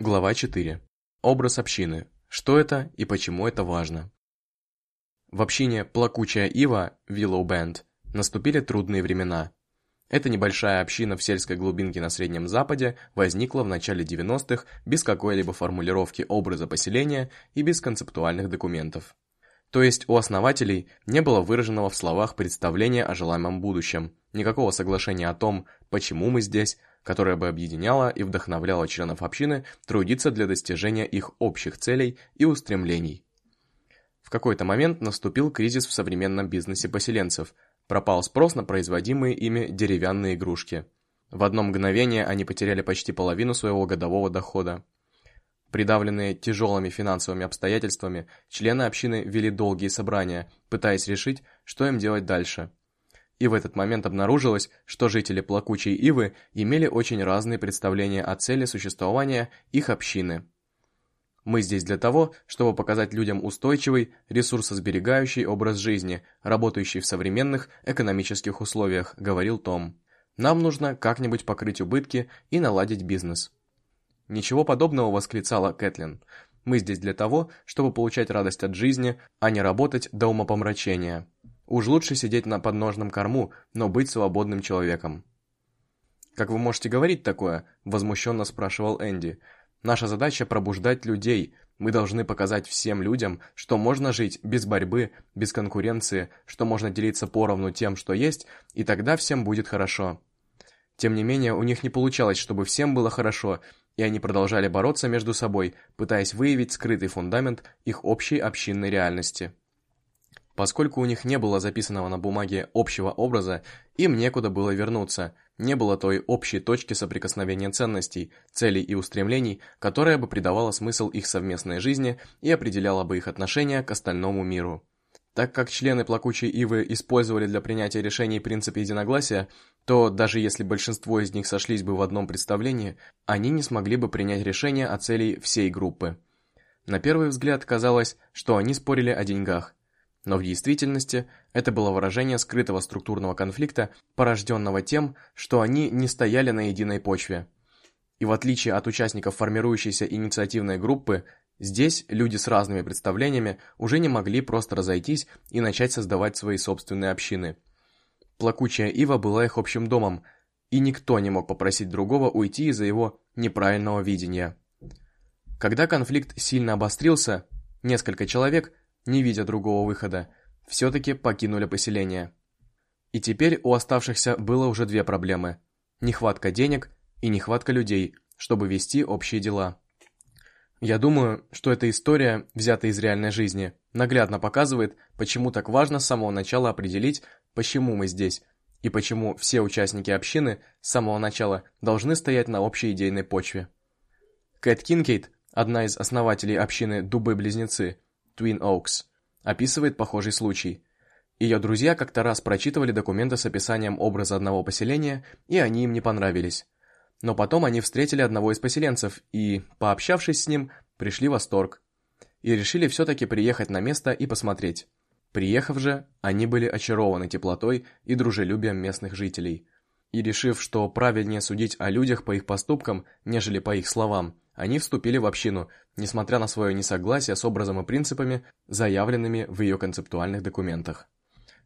Глава 4. Образ общины. Что это и почему это важно? В общине «Плакучая ива» Willow Band наступили трудные времена. Эта небольшая община в сельской глубинке на Среднем Западе возникла в начале 90-х без какой-либо формулировки образа поселения и без концептуальных документов. То есть у основателей не было выраженного в словах представления о желаемом будущем, никакого соглашения о том, почему мы здесь, которое бы объединяло и вдохновляло членов общины трудиться для достижения их общих целей и устремлений. В какой-то момент наступил кризис в современном бизнесе поселенцев, пропал спрос на производимые ими деревянные игрушки. В одно мгновение они потеряли почти половину своего годового дохода. Придавленные тяжелыми финансовыми обстоятельствами, члены общины вели долгие собрания, пытаясь решить, что им делать дальше. И в этот момент обнаружилось, что жители Плакучей Ивы имели очень разные представления о цели существования их общины. Мы здесь для того, чтобы показать людям устойчивый, ресурсосберегающий образ жизни, работающий в современных экономических условиях, говорил Том. Нам нужно как-нибудь покрыть убытки и наладить бизнес. «Ничего подобного», — восклицала Кэтлин. «Мы здесь для того, чтобы получать радость от жизни, а не работать до умопомрачения. Уж лучше сидеть на подножном корму, но быть свободным человеком». «Как вы можете говорить такое?» — возмущенно спрашивал Энди. «Наша задача — пробуждать людей. Мы должны показать всем людям, что можно жить без борьбы, без конкуренции, что можно делиться поровну тем, что есть, и тогда всем будет хорошо». Тем не менее, у них не получалось, чтобы всем было хорошо, и они продолжали бороться между собой, пытаясь выявить скрытый фундамент их общей общинной реальности. Поскольку у них не было записанного на бумаге общего образа, им некуда было вернуться, не было той общей точки соприкосновения ценностей, целей и устремлений, которая бы придавала смысл их совместной жизни и определяла бы их отношение к остальному миру. Так как члены плакучей ивы использовали для принятия решений принцип единогласия, то даже если большинство из них сошлись бы в одном представлении, они не смогли бы принять решение о целей всей группы. На первый взгляд казалось, что они спорили о деньгах, но в действительности это было выражение скрытого структурного конфликта, порожденного тем, что они не стояли на единой почве. И в отличие от участников формирующейся инициативной группы, Здесь люди с разными представлениями уже не могли просто разойтись и начать создавать свои собственные общины. Плакучая ива была их общим домом, и никто не мог попросить другого уйти из-за его неправильного видения. Когда конфликт сильно обострился, несколько человек, не видя другого выхода, все-таки покинули поселение. И теперь у оставшихся было уже две проблемы – нехватка денег и нехватка людей, чтобы вести общие дела. Я думаю, что эта история, взятая из реальной жизни, наглядно показывает, почему так важно с самого начала определить, почему мы здесь, и почему все участники общины с самого начала должны стоять на общей идейной почве. Кэт Кинкейт, одна из основателей общины Дубы-близнецы, Twin Oaks, описывает похожий случай. Ее друзья как-то раз прочитывали документы с описанием образа одного поселения, и они им не понравились. Но потом они встретили одного из поселенцев и, пообщавшись с ним, пришли в восторг. И решили все-таки приехать на место и посмотреть. Приехав же, они были очарованы теплотой и дружелюбием местных жителей. И решив, что правильнее судить о людях по их поступкам, нежели по их словам, они вступили в общину, несмотря на свое несогласие с образом и принципами, заявленными в ее концептуальных документах.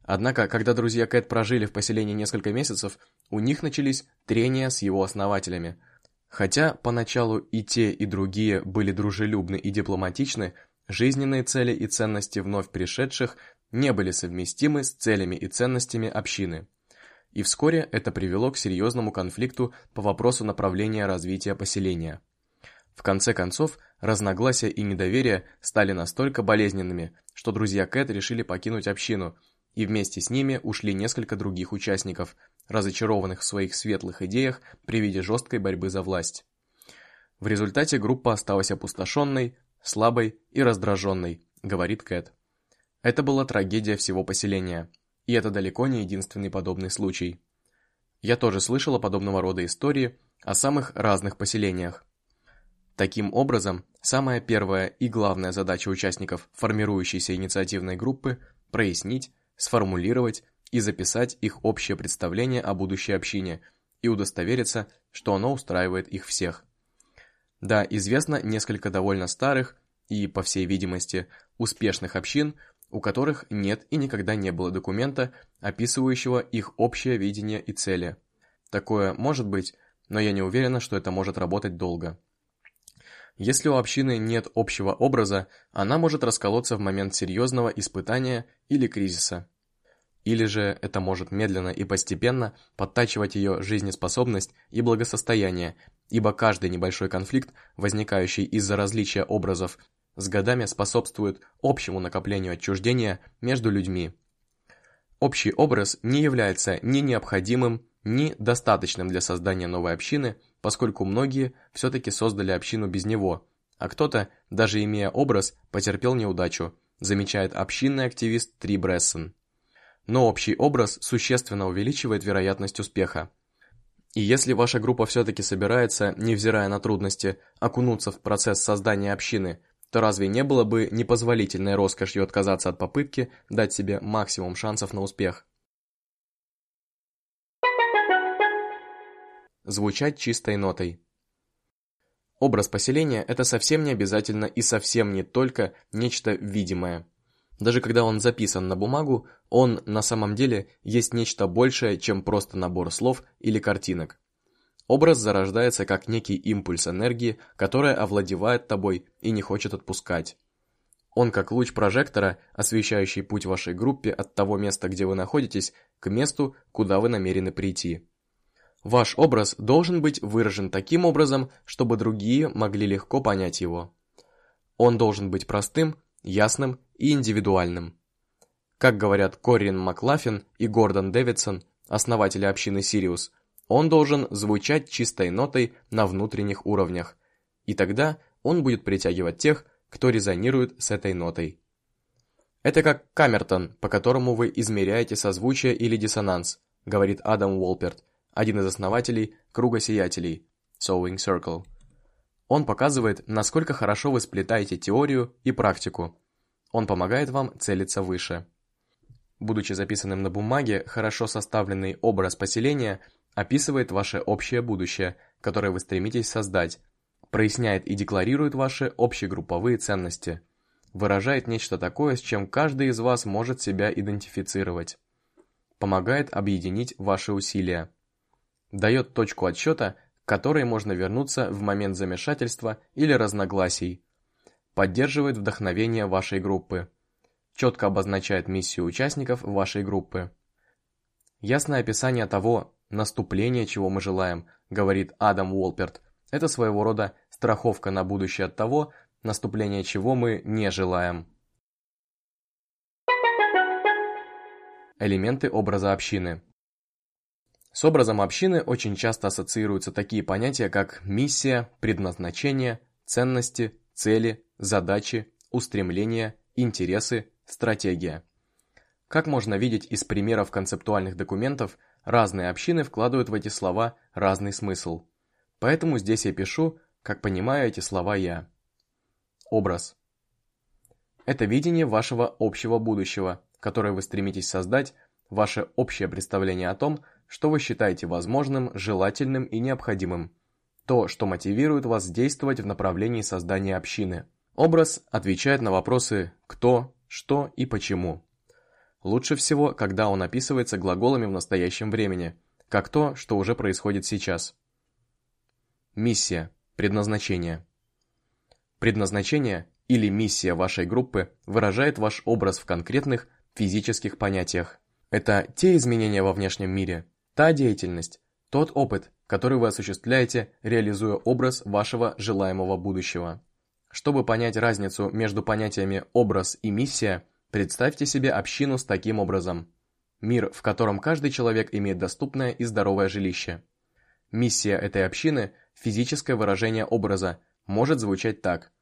Однако, когда друзья Кэт прожили в поселении несколько месяцев, у них начались трения с его основателями. Хотя поначалу и те, и другие были дружелюбны и дипломатичны, жизненные цели и ценности вновь пришедших не были совместимы с целями и ценностями общины. И вскоре это привело к серьезному конфликту по вопросу направления развития поселения. В конце концов, разногласия и недоверие стали настолько болезненными, что друзья Кэт решили покинуть общину – и вместе с ними ушли несколько других участников, разочарованных в своих светлых идеях при виде жесткой борьбы за власть. В результате группа осталась опустошенной, слабой и раздраженной, говорит Кэт. Это была трагедия всего поселения, и это далеко не единственный подобный случай. Я тоже слышала подобного рода истории о самых разных поселениях. Таким образом, самая первая и главная задача участников формирующейся инициативной группы – прояснить, сформулировать и записать их общее представление о будущей общине и удостовериться, что оно устраивает их всех. Да, известно несколько довольно старых и, по всей видимости, успешных общин, у которых нет и никогда не было документа, описывающего их общее видение и цели. Такое может быть, но я не уверена, что это может работать долго. Если у общины нет общего образа, она может расколоться в момент серьезного испытания или кризиса. Или же это может медленно и постепенно подтачивать ее жизнеспособность и благосостояние, ибо каждый небольшой конфликт, возникающий из-за различия образов, с годами способствует общему накоплению отчуждения между людьми. Общий образ не является ни необходимым, ни достаточным для создания новой общины, поскольку многие все-таки создали общину без него, а кто-то, даже имея образ, потерпел неудачу, замечает общинный активист Три Брессен. Но общий образ существенно увеличивает вероятность успеха. И если ваша группа все-таки собирается, невзирая на трудности, окунуться в процесс создания общины, то разве не было бы непозволительной роскошью отказаться от попытки дать себе максимум шансов на успех? Звучать чистой нотой. Образ поселения – это совсем не обязательно и совсем не только нечто видимое. Даже когда он записан на бумагу, он на самом деле есть нечто большее, чем просто набор слов или картинок. Образ зарождается как некий импульс энергии, которая овладевает тобой и не хочет отпускать. Он как луч прожектора, освещающий путь вашей группе от того места, где вы находитесь, к месту, куда вы намерены прийти. Ваш образ должен быть выражен таким образом, чтобы другие могли легко понять его. Он должен быть простым, ясным и индивидуальным. Как говорят Коррин Маклафин и Гордон Дэвидсон, основатели общины Сириус, он должен звучать чистой нотой на внутренних уровнях, и тогда он будет притягивать тех, кто резонирует с этой нотой. Это как камертон, по которому вы измеряете созвучие или диссонанс, говорит Адам Уолперт, один из основателей круга сиятелей, Sewing Circle. Он показывает, насколько хорошо вы сплетаете теорию и практику. Он помогает вам целиться выше. Будучи записанным на бумаге, хорошо составленный образ поселения описывает ваше общее будущее, которое вы стремитесь создать, проясняет и декларирует ваши общегрупповые ценности, выражает нечто такое, с чем каждый из вас может себя идентифицировать, помогает объединить ваши усилия дает точку отсчета, к которой можно вернуться в момент замешательства или разногласий, поддерживает вдохновение вашей группы, четко обозначает миссию участников вашей группы. Ясное описание того, наступления, чего мы желаем, говорит Адам Уолперт, это своего рода страховка на будущее от того, наступления чего мы не желаем. Элементы образа общины с образом общины очень часто ассоциируются такие понятия, как миссия, предназначение, ценности, цели, задачи, устремления, интересы, стратегия. Как можно видеть из примеров концептуальных документов, разные общины вкладывают в эти слова разный смысл. Поэтому здесь я пишу, как понимаю эти слова я. Образ. Это видение вашего общего будущего, которое вы стремитесь создать, ваше общее представление о том, что вы считаете возможным, желательным и необходимым. То, что мотивирует вас действовать в направлении создания общины. Образ отвечает на вопросы «кто», «что» и «почему». Лучше всего, когда он описывается глаголами в настоящем времени, как то, что уже происходит сейчас. Миссия, предназначение. Предназначение или миссия вашей группы выражает ваш образ в конкретных физических понятиях. Это те изменения во внешнем мире, Та деятельность, тот опыт, который вы осуществляете, реализуя образ вашего желаемого будущего. Чтобы понять разницу между понятиями «образ» и «миссия», представьте себе общину с таким образом. Мир, в котором каждый человек имеет доступное и здоровое жилище. Миссия этой общины, физическое выражение образа, может звучать так.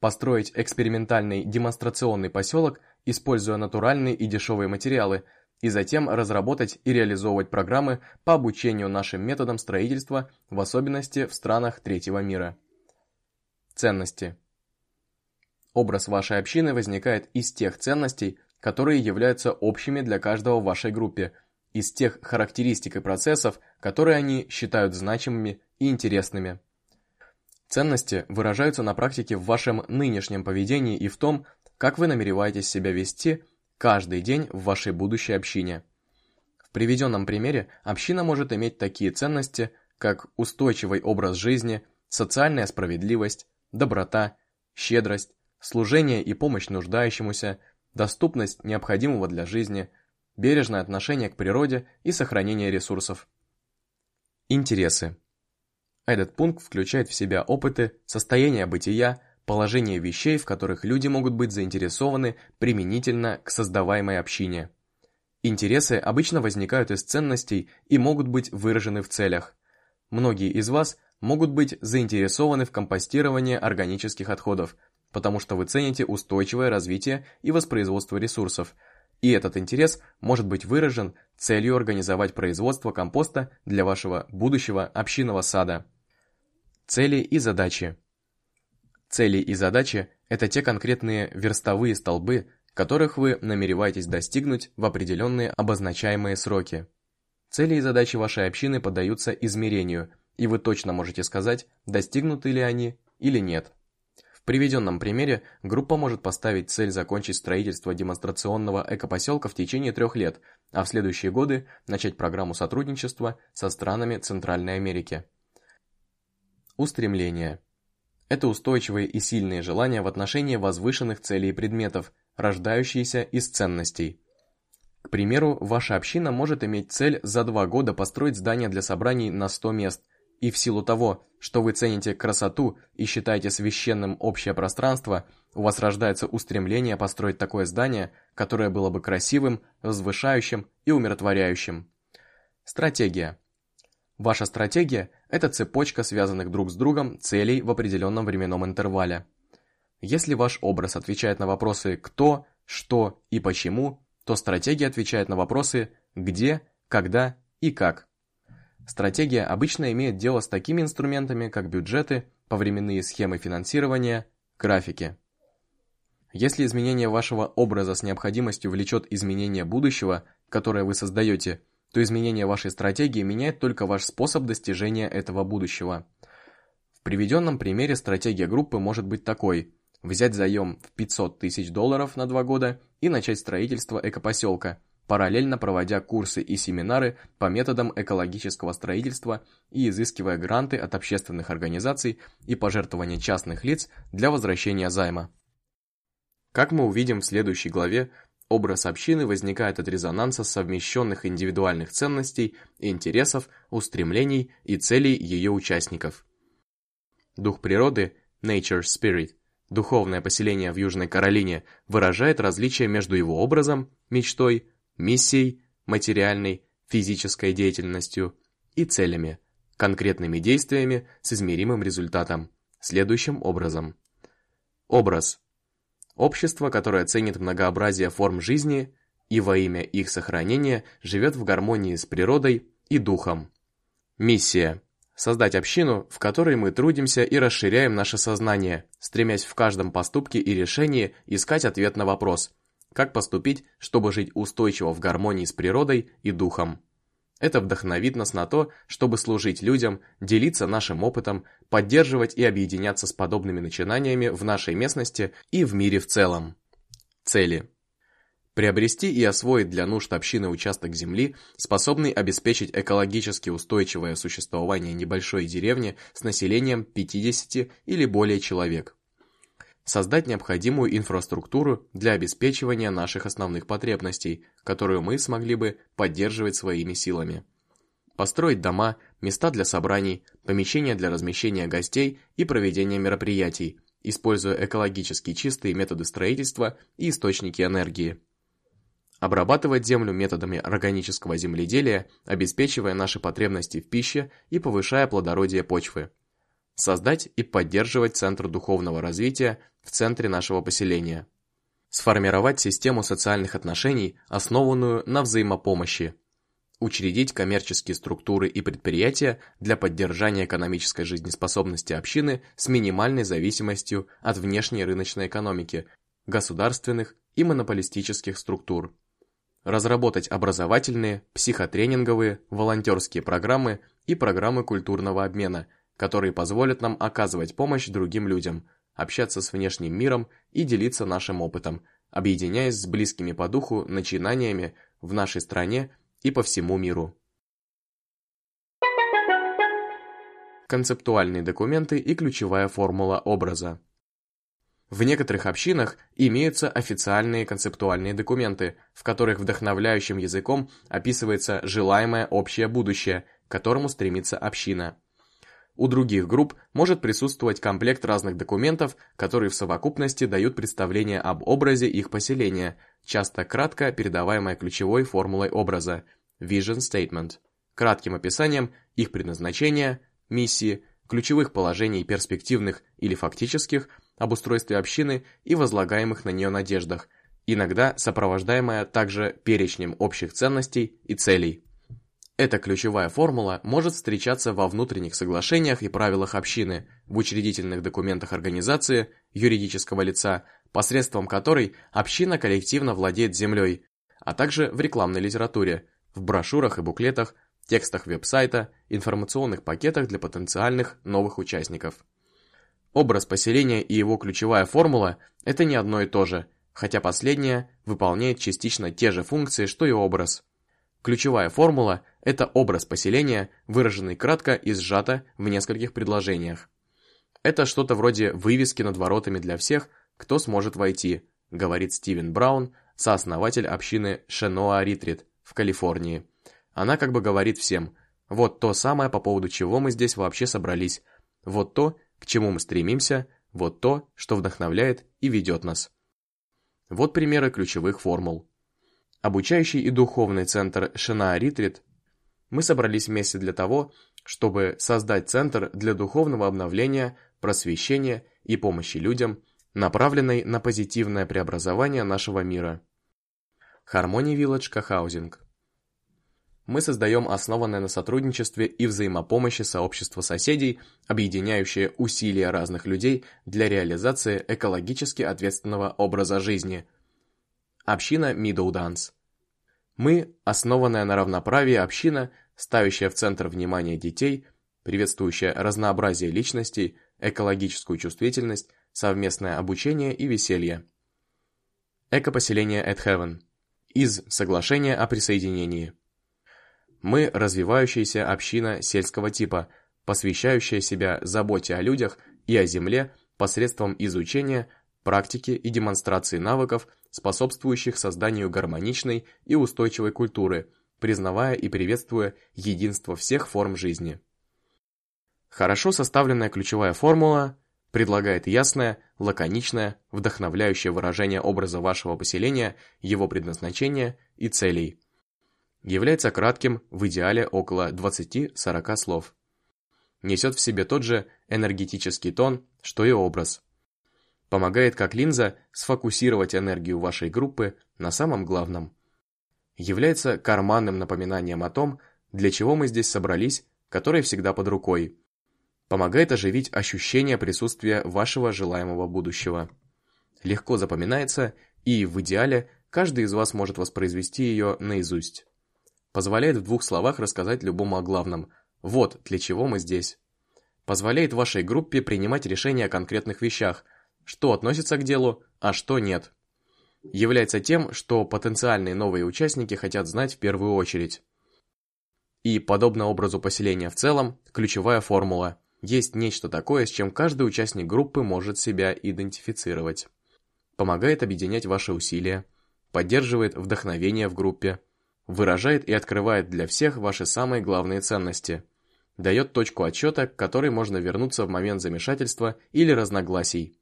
Построить экспериментальный демонстрационный поселок, используя натуральные и дешевые материалы, и затем разработать и реализовывать программы по обучению нашим методам строительства, в особенности в странах третьего мира. Ценности. Образ вашей общины возникает из тех ценностей, которые являются общими для каждого в вашей группе, из тех характеристик и процессов, которые они считают значимыми и интересными. Ценности выражаются на практике в вашем нынешнем поведении и в том, как вы намереваетесь себя вести каждый день в вашей будущей общине. В приведенном примере община может иметь такие ценности, как устойчивый образ жизни, социальная справедливость, доброта, щедрость, служение и помощь нуждающемуся, доступность необходимого для жизни, бережное отношение к природе и сохранение ресурсов. Интересы. Этот пункт включает в себя опыты, состояние бытия, положение вещей, в которых люди могут быть заинтересованы применительно к создаваемой общине. Интересы обычно возникают из ценностей и могут быть выражены в целях. Многие из вас могут быть заинтересованы в компостировании органических отходов, потому что вы цените устойчивое развитие и воспроизводство ресурсов, и этот интерес может быть выражен целью организовать производство компоста для вашего будущего общинного сада. Цели и задачи. Цели и задачи – это те конкретные верстовые столбы, которых вы намереваетесь достигнуть в определенные обозначаемые сроки. Цели и задачи вашей общины поддаются измерению, и вы точно можете сказать, достигнуты ли они или нет. В приведенном примере группа может поставить цель закончить строительство демонстрационного экопоселка в течение трех лет, а в следующие годы начать программу сотрудничества со странами Центральной Америки. Устремления. Это устойчивые и сильные желания в отношении возвышенных целей и предметов, рождающиеся из ценностей. К примеру, ваша община может иметь цель за два года построить здание для собраний на 100 мест, и в силу того, что вы цените красоту и считаете священным общее пространство, у вас рождается устремление построить такое здание, которое было бы красивым, возвышающим и умиротворяющим. Стратегия. Ваша стратегия – это цепочка связанных друг с другом целей в определенном временном интервале. Если ваш образ отвечает на вопросы «кто», «что» и «почему», то стратегия отвечает на вопросы «где», «когда» и «как». Стратегия обычно имеет дело с такими инструментами, как бюджеты, повременные схемы финансирования, графики. Если изменение вашего образа с необходимостью влечет изменение будущего, которое вы создаете – то изменение вашей стратегии меняет только ваш способ достижения этого будущего. В приведенном примере стратегия группы может быть такой – взять заем в 500 тысяч долларов на два года и начать строительство экопоселка, параллельно проводя курсы и семинары по методам экологического строительства и изыскивая гранты от общественных организаций и пожертвования частных лиц для возвращения займа. Как мы увидим в следующей главе, Образ общины возникает от резонанса совмещенных индивидуальных ценностей, интересов, устремлений и целей ее участников. Дух природы, Nature Spirit, духовное поселение в Южной Каролине, выражает различие между его образом, мечтой, миссией, материальной, физической деятельностью и целями, конкретными действиями с измеримым результатом, следующим образом. Образ – Общество, которое ценит многообразие форм жизни и во имя их сохранения живет в гармонии с природой и духом. Миссия – создать общину, в которой мы трудимся и расширяем наше сознание, стремясь в каждом поступке и решении искать ответ на вопрос – как поступить, чтобы жить устойчиво в гармонии с природой и духом. Это вдохновит нас на то, чтобы служить людям, делиться нашим опытом, поддерживать и объединяться с подобными начинаниями в нашей местности и в мире в целом. Цели. Приобрести и освоить для нужд общины участок земли, способный обеспечить экологически устойчивое существование небольшой деревни с населением 50 или более человек создать необходимую инфраструктуру для обеспечивания наших основных потребностей, которую мы смогли бы поддерживать своими силами. Построить дома, места для собраний, помещения для размещения гостей и проведения мероприятий, используя экологически чистые методы строительства и источники энергии. Обрабатывать землю методами органического земледелия, обеспечивая наши потребности в пище и повышая плодородие почвы создать и поддерживать Центр духовного развития в центре нашего поселения, сформировать систему социальных отношений, основанную на взаимопомощи, учредить коммерческие структуры и предприятия для поддержания экономической жизнеспособности общины с минимальной зависимостью от внешней рыночной экономики, государственных и монополистических структур, разработать образовательные, психотренинговые, волонтерские программы и программы культурного обмена – которые позволят нам оказывать помощь другим людям, общаться с внешним миром и делиться нашим опытом, объединяясь с близкими по духу начинаниями в нашей стране и по всему миру. Концептуальные документы и ключевая формула образа. В некоторых общинах имеются официальные концептуальные документы, в которых вдохновляющим языком описывается желаемое общее будущее, к которому стремится община. У других групп может присутствовать комплект разных документов, которые в совокупности дают представление об образе их поселения, часто кратко передаваемое ключевой формулой образа – Vision Statement, кратким описанием их предназначения, миссии, ключевых положений перспективных или фактических – об устройстве общины и возлагаемых на нее надеждах, иногда сопровождаемая также перечнем общих ценностей и целей. Эта ключевая формула может встречаться во внутренних соглашениях и правилах общины, в учредительных документах организации, юридического лица, посредством которой община коллективно владеет землей, а также в рекламной литературе, в брошюрах и буклетах, текстах веб-сайта, информационных пакетах для потенциальных новых участников. Образ поселения и его ключевая формула – это не одно и то же, хотя последнее выполняет частично те же функции, что и образ. Ключевая формула – это образ поселения, выраженный кратко и сжато в нескольких предложениях. Это что-то вроде вывески над воротами для всех, кто сможет войти, говорит Стивен Браун, сооснователь общины Шеноа Ритрит в Калифорнии. Она как бы говорит всем, вот то самое, по поводу чего мы здесь вообще собрались, вот то, к чему мы стремимся, вот то, что вдохновляет и ведет нас. Вот примеры ключевых формул. Обучающий и духовный центр Шина Ритрит мы собрались вместе для того, чтобы создать центр для духовного обновления, просвещения и помощи людям, направленный на позитивное преобразование нашего мира. Harmony Village Кохаузинг мы создаем основанное на сотрудничестве и взаимопомощи сообщество соседей, объединяющее усилия разных людей для реализации экологически ответственного образа жизни. Община Middle Dance. Мы – основанная на равноправии община, ставящая в центр внимания детей, приветствующая разнообразие личностей, экологическую чувствительность, совместное обучение и веселье. Экопоселение Heaven. Из соглашения о присоединении. Мы – развивающаяся община сельского типа, посвящающая себя заботе о людях и о земле посредством изучения, практики и демонстрации навыков, способствующих созданию гармоничной и устойчивой культуры, признавая и приветствуя единство всех форм жизни. Хорошо составленная ключевая формула предлагает ясное, лаконичное, вдохновляющее выражение образа вашего поселения, его предназначения и целей – является кратким, в идеале около 20-40 слов. Несет в себе тот же энергетический тон, что и образ. Помогает как линза сфокусировать энергию вашей группы на самом главном. Является карманным напоминанием о том, для чего мы здесь собрались, которое всегда под рукой. Помогает оживить ощущение присутствия вашего желаемого будущего. Легко запоминается и, в идеале, каждый из вас может воспроизвести ее наизусть позволяет в двух словах рассказать любому о главном. Вот для чего мы здесь. Позволяет вашей группе принимать решения о конкретных вещах, что относится к делу, а что нет. Является тем, что потенциальные новые участники хотят знать в первую очередь. И, подобно образу поселения в целом, ключевая формула. Есть нечто такое, с чем каждый участник группы может себя идентифицировать. Помогает объединять ваши усилия, поддерживает вдохновение в группе, выражает и открывает для всех ваши самые главные ценности, дает точку отсчета, к которой можно вернуться в момент замешательства или разногласий.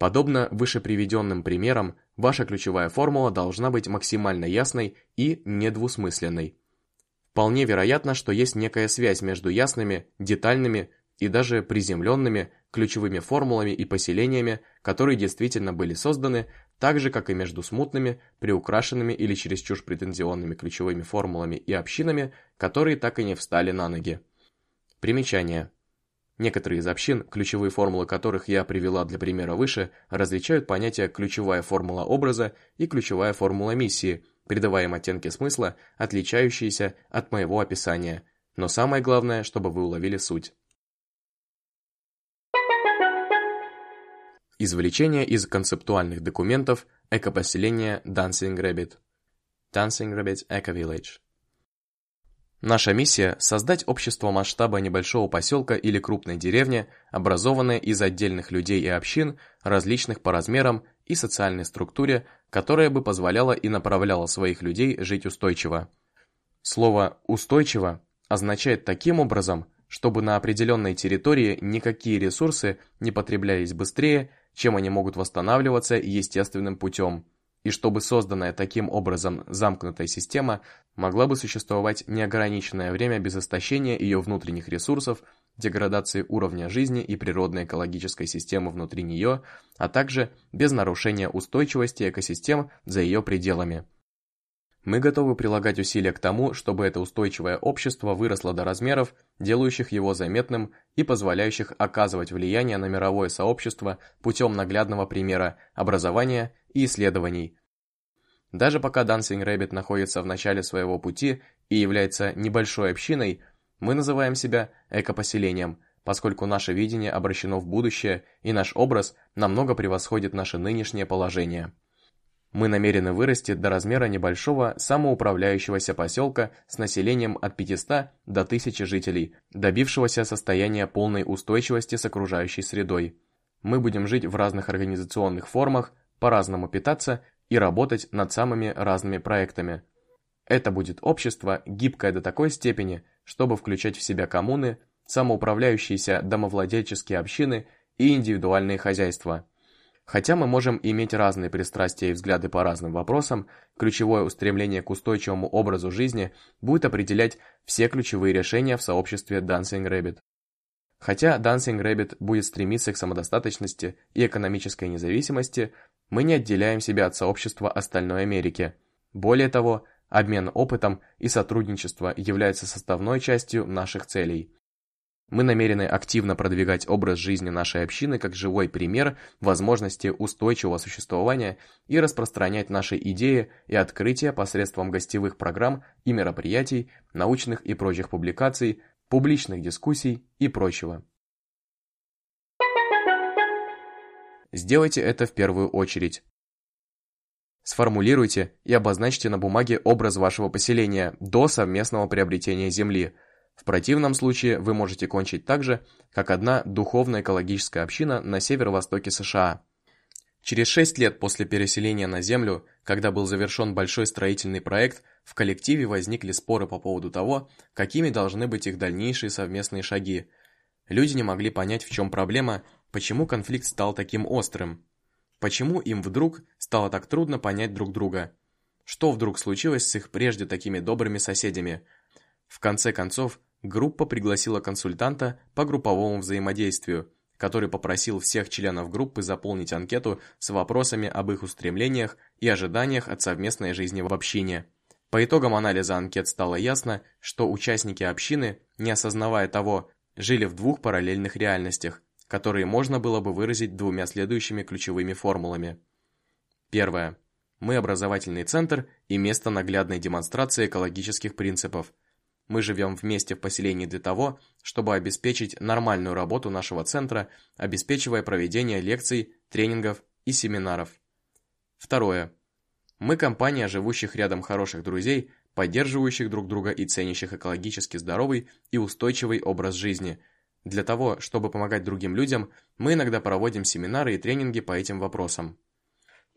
Подобно выше приведенным примерам, ваша ключевая формула должна быть максимально ясной и недвусмысленной. Вполне вероятно, что есть некая связь между ясными, детальными и даже приземленными ключевыми формулами и поселениями, которые действительно были созданы, так же, как и между смутными, приукрашенными или чересчур претензионными ключевыми формулами и общинами, которые так и не встали на ноги. Примечание. Некоторые из общин, ключевые формулы которых я привела для примера выше, различают понятия «ключевая формула образа» и «ключевая формула миссии», придавая им оттенки смысла, отличающиеся от моего описания. Но самое главное, чтобы вы уловили суть. Извлечение из концептуальных документов Экопоселение Dancing Rabbit. Dancing Rabbit Eco Village. Наша миссия – создать общество масштаба небольшого поселка или крупной деревни, образованное из отдельных людей и общин, различных по размерам и социальной структуре, которая бы позволяла и направляла своих людей жить устойчиво. Слово «устойчиво» означает таким образом, чтобы на определенной территории никакие ресурсы не потреблялись быстрее, чем они могут восстанавливаться естественным путем – и чтобы созданная таким образом замкнутая система могла бы существовать неограниченное время без истощения ее внутренних ресурсов, деградации уровня жизни и природной экологической системы внутри нее, а также без нарушения устойчивости экосистем за ее пределами. Мы готовы прилагать усилия к тому, чтобы это устойчивое общество выросло до размеров, делающих его заметным и позволяющих оказывать влияние на мировое сообщество путем наглядного примера образования и исследований. Даже пока Dancing Rabbit находится в начале своего пути и является небольшой общиной, мы называем себя экопоселением, поскольку наше видение обращено в будущее и наш образ намного превосходит наше нынешнее положение. Мы намерены вырасти до размера небольшого самоуправляющегося поселка с населением от 500 до 1000 жителей, добившегося состояния полной устойчивости с окружающей средой. Мы будем жить в разных организационных формах, по-разному питаться и работать над самыми разными проектами. Это будет общество, гибкое до такой степени, чтобы включать в себя коммуны, самоуправляющиеся домовладельческие общины и индивидуальные хозяйства – Хотя мы можем иметь разные пристрастия и взгляды по разным вопросам, ключевое устремление к устойчивому образу жизни будет определять все ключевые решения в сообществе Dancing Rabbit. Хотя Dancing Rabbit будет стремиться к самодостаточности и экономической независимости, мы не отделяем себя от сообщества остальной Америки. Более того, обмен опытом и сотрудничество являются составной частью наших целей. Мы намерены активно продвигать образ жизни нашей общины как живой пример возможности устойчивого существования и распространять наши идеи и открытия посредством гостевых программ и мероприятий, научных и прочих публикаций, публичных дискуссий и прочего. Сделайте это в первую очередь. Сформулируйте и обозначьте на бумаге образ вашего поселения до совместного приобретения земли – в противном случае вы можете кончить так же, как одна духовная экологическая община на северо-востоке США. Через шесть лет после переселения на Землю, когда был завершен большой строительный проект, в коллективе возникли споры по поводу того, какими должны быть их дальнейшие совместные шаги. Люди не могли понять, в чем проблема, почему конфликт стал таким острым. Почему им вдруг стало так трудно понять друг друга? Что вдруг случилось с их прежде такими добрыми соседями? В конце концов, группа пригласила консультанта по групповому взаимодействию, который попросил всех членов группы заполнить анкету с вопросами об их устремлениях и ожиданиях от совместной жизни в общине. По итогам анализа анкет стало ясно, что участники общины, не осознавая того, жили в двух параллельных реальностях, которые можно было бы выразить двумя следующими ключевыми формулами. Первое. Мы образовательный центр и место наглядной демонстрации экологических принципов – мы живем вместе в поселении для того, чтобы обеспечить нормальную работу нашего центра, обеспечивая проведение лекций, тренингов и семинаров. Второе. Мы компания живущих рядом хороших друзей, поддерживающих друг друга и ценящих экологически здоровый и устойчивый образ жизни. Для того, чтобы помогать другим людям, мы иногда проводим семинары и тренинги по этим вопросам.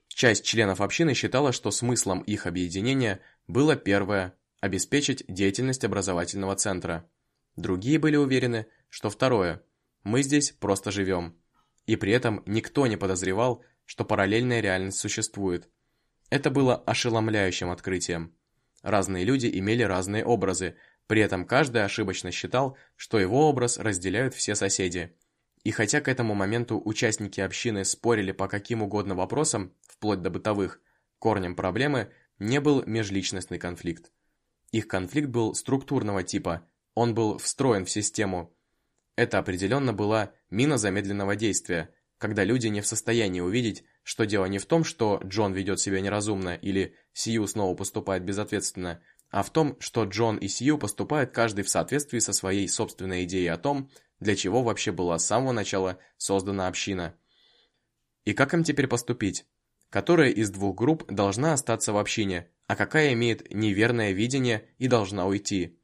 Часть членов общины считала, что смыслом их объединения было первое обеспечить деятельность образовательного центра. Другие были уверены, что второе – мы здесь просто живем. И при этом никто не подозревал, что параллельная реальность существует. Это было ошеломляющим открытием. Разные люди имели разные образы, при этом каждый ошибочно считал, что его образ разделяют все соседи. И хотя к этому моменту участники общины спорили по каким угодно вопросам, вплоть до бытовых, корнем проблемы не был межличностный конфликт. Их конфликт был структурного типа, он был встроен в систему. Это определенно была мина замедленного действия, когда люди не в состоянии увидеть, что дело не в том, что Джон ведет себя неразумно или Сью снова поступает безответственно, а в том, что Джон и Сью поступают каждый в соответствии со своей собственной идеей о том, для чего вообще была с самого начала создана община. И как им теперь поступить? Которая из двух групп должна остаться в общине, а какая имеет неверное видение и должна уйти?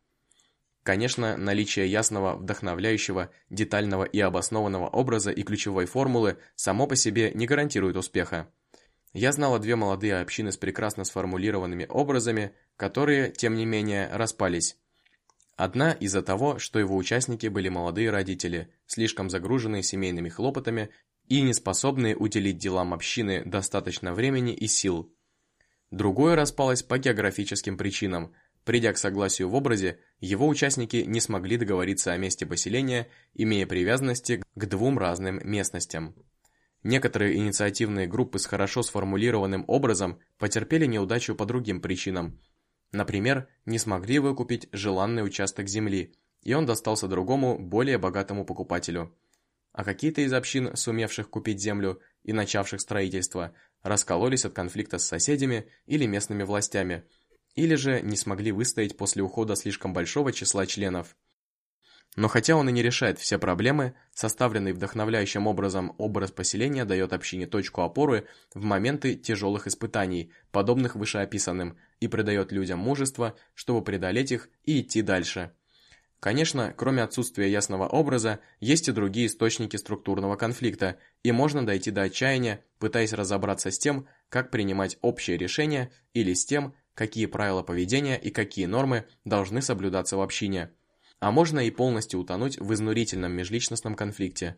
Конечно, наличие ясного, вдохновляющего, детального и обоснованного образа и ключевой формулы само по себе не гарантирует успеха. Я знала две молодые общины с прекрасно сформулированными образами, которые, тем не менее, распались. Одна из-за того, что его участники были молодые родители, слишком загруженные семейными хлопотами и не способные уделить делам общины достаточно времени и сил. Другое распалось по географическим причинам – Придя к согласию в образе, его участники не смогли договориться о месте поселения, имея привязанности к двум разным местностям. Некоторые инициативные группы с хорошо сформулированным образом потерпели неудачу по другим причинам. Например, не смогли выкупить желанный участок земли, и он достался другому, более богатому покупателю. А какие-то из общин, сумевших купить землю и начавших строительство, раскололись от конфликта с соседями или местными властями – или же не смогли выстоять после ухода слишком большого числа членов. Но хотя он и не решает все проблемы, составленный вдохновляющим образом образ поселения дает общине точку опоры в моменты тяжелых испытаний, подобных вышеописанным, и придает людям мужество, чтобы преодолеть их и идти дальше. Конечно, кроме отсутствия ясного образа, есть и другие источники структурного конфликта, и можно дойти до отчаяния, пытаясь разобраться с тем, как принимать общее решение, или с тем, какие правила поведения и какие нормы должны соблюдаться в общине. А можно и полностью утонуть в изнурительном межличностном конфликте.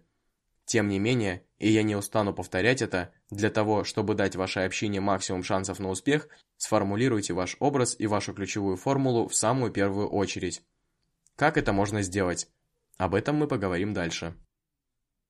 Тем не менее, и я не устану повторять это, для того, чтобы дать вашей общине максимум шансов на успех, сформулируйте ваш образ и вашу ключевую формулу в самую первую очередь. Как это можно сделать? Об этом мы поговорим дальше.